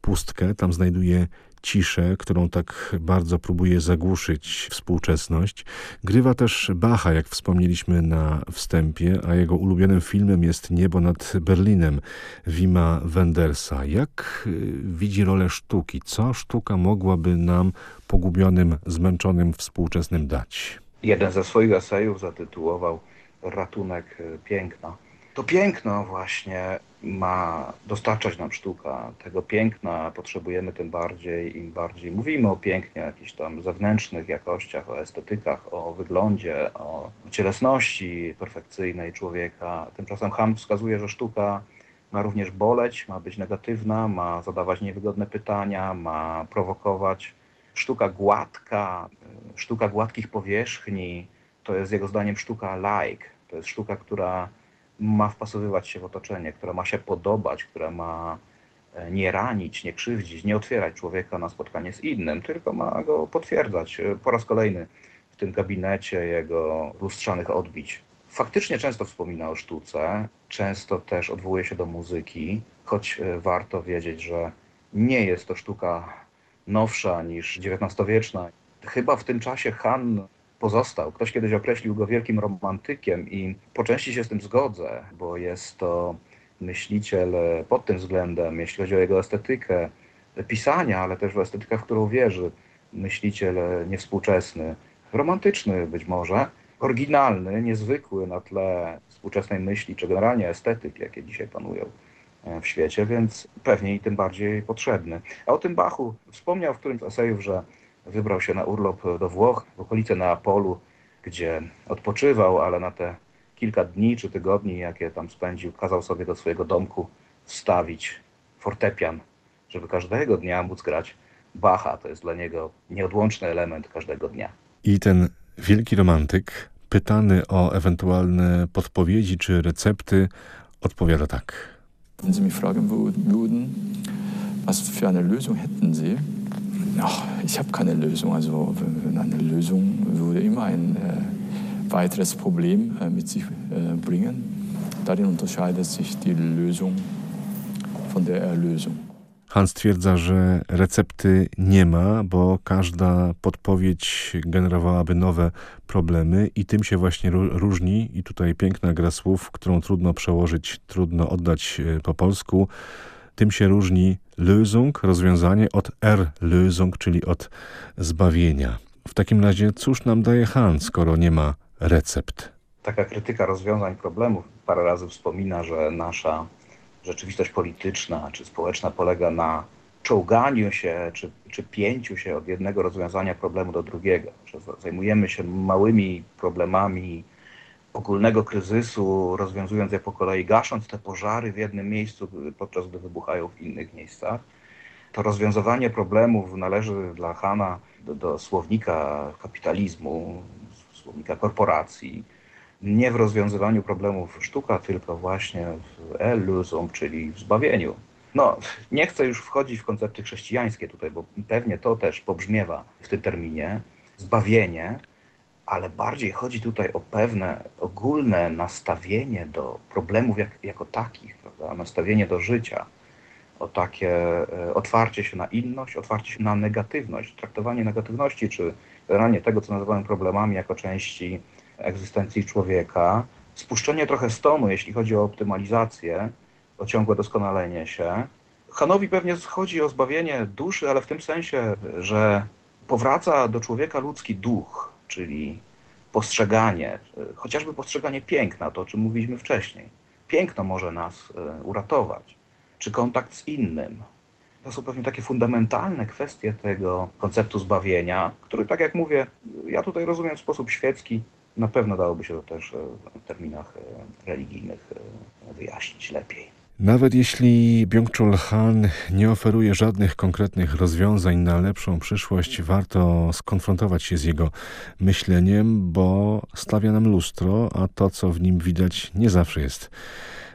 pustkę, tam znajduje ciszę, którą tak bardzo próbuje zagłuszyć współczesność. Grywa też Bacha, jak wspomnieliśmy na wstępie, a jego ulubionym filmem jest Niebo nad Berlinem Wima Wendersa. Jak y, widzi rolę sztuki? Co sztuka mogłaby nam pogubionym, zmęczonym współczesnym dać? Jeden ze swoich esejów zatytułował Ratunek piękna. To piękno właśnie ma dostarczać nam sztuka. Tego piękna potrzebujemy tym bardziej, im bardziej mówimy o pięknie, jakichś tam zewnętrznych jakościach, o estetykach, o wyglądzie, o cielesności perfekcyjnej człowieka. Tymczasem Ham wskazuje, że sztuka ma również boleć, ma być negatywna, ma zadawać niewygodne pytania, ma prowokować. Sztuka gładka, sztuka gładkich powierzchni, to jest jego zdaniem sztuka like. To jest sztuka, która ma wpasowywać się w otoczenie, która ma się podobać, która ma e, nie ranić, nie krzywdzić, nie otwierać człowieka na spotkanie z innym, tylko ma go potwierdzać e, po raz kolejny w tym gabinecie jego lustrzanych odbić. Faktycznie często wspomina o sztuce, często też odwołuje się do muzyki, choć e, warto wiedzieć, że nie jest to sztuka nowsza niż XIX-wieczna. Chyba w tym czasie Han pozostał. Ktoś kiedyś określił go wielkim romantykiem i po części się z tym zgodzę, bo jest to myśliciel pod tym względem, jeśli chodzi o jego estetykę pisania, ale też w estetykę, w którą wierzy. Myśliciel niewspółczesny, romantyczny być może, oryginalny, niezwykły na tle współczesnej myśli, czy generalnie estetyk, jakie dzisiaj panują w świecie, więc pewnie i tym bardziej potrzebny. A o tym Bachu wspomniał w którymś z esejów, że wybrał się na urlop do Włoch, w okolice Neapolu, gdzie odpoczywał, ale na te kilka dni czy tygodni, jakie tam spędził, kazał sobie do swojego domku wstawić fortepian, żeby każdego dnia móc grać Bacha. To jest dla niego nieodłączny element każdego dnia. I ten wielki romantyk, pytany o ewentualne podpowiedzi czy recepty, odpowiada tak. Wenn Sie mich fragen würden, was für eine Lösung hätten Sie? Ach, ich habe keine Lösung. Also eine Lösung würde immer ein äh, weiteres Problem äh, mit sich äh, bringen. Darin unterscheidet sich die Lösung von der Erlösung. Że recepty nie ma, bo każda podpowiedź generowałaby nowe problemy i tym się właśnie różni, i tutaj piękna gra słów, którą trudno przełożyć, trudno oddać e, po polsku, tym się różni Lösung, rozwiązanie, od Erlösung, czyli od zbawienia. W takim razie cóż nam daje Hans, skoro nie ma recept? Taka krytyka rozwiązań problemów parę razy wspomina, że nasza rzeczywistość polityczna czy społeczna polega na czołganiu się czy, czy pięciu się od jednego rozwiązania problemu do drugiego. Że zajmujemy się małymi problemami ogólnego kryzysu, rozwiązując je po kolei, gasząc te pożary w jednym miejscu, podczas gdy wybuchają w innych miejscach. To rozwiązywanie problemów należy dla Hana do, do słownika kapitalizmu, słownika korporacji, nie w rozwiązywaniu problemów sztuka, tylko właśnie w Erlösung, czyli w zbawieniu. No, nie chcę już wchodzić w koncepty chrześcijańskie tutaj, bo pewnie to też pobrzmiewa w tym terminie. Zbawienie, ale bardziej chodzi tutaj o pewne ogólne nastawienie do problemów jak, jako takich, prawda? nastawienie do życia, o takie e, otwarcie się na inność, otwarcie się na negatywność, traktowanie negatywności, czy generalnie tego, co nazywamy problemami, jako części egzystencji człowieka, spuszczenie trochę stonu, jeśli chodzi o optymalizację, o ciągłe doskonalenie się. Hanowi pewnie chodzi o zbawienie duszy, ale w tym sensie, że powraca do człowieka ludzki duch, czyli postrzeganie, chociażby postrzeganie piękna, to o czym mówiliśmy wcześniej. Piękno może nas e, uratować, czy kontakt z innym. To są pewnie takie fundamentalne kwestie tego konceptu zbawienia, który, tak jak mówię, ja tutaj rozumiem w sposób świecki, na pewno dałoby się to też e, w terminach e, religijnych e, wyjaśnić lepiej. Nawet jeśli Byung-Chul Han nie oferuje żadnych konkretnych rozwiązań na lepszą przyszłość, warto skonfrontować się z jego myśleniem, bo stawia nam lustro, a to, co w nim widać, nie zawsze jest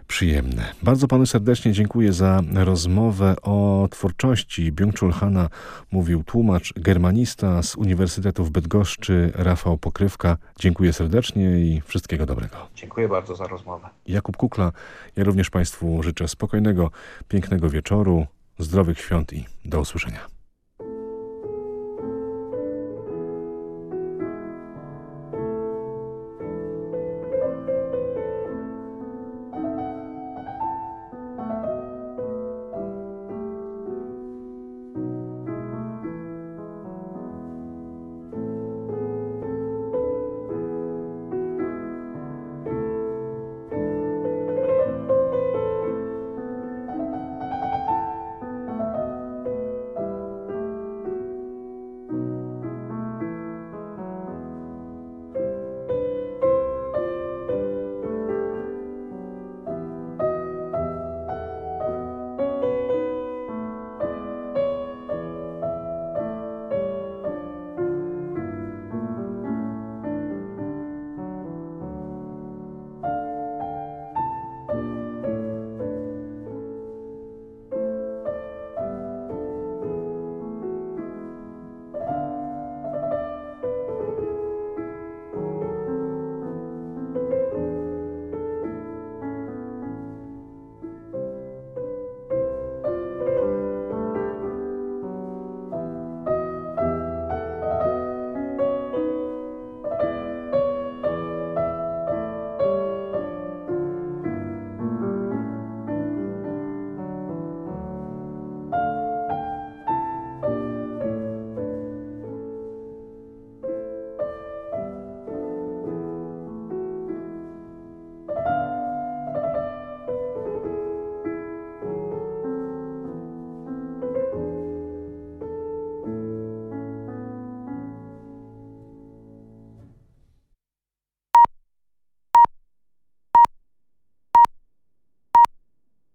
przyjemne. Bardzo panu serdecznie dziękuję za rozmowę o twórczości Byung-Chul Hana. Mówił tłumacz, germanista z Uniwersytetu w Bydgoszczy Rafał Pokrywka. Dziękuję serdecznie i wszystkiego dobrego. Dziękuję bardzo za rozmowę. Jakub Kukla, ja również państwu życzę spokojnego, pięknego wieczoru, zdrowych świąt i do usłyszenia.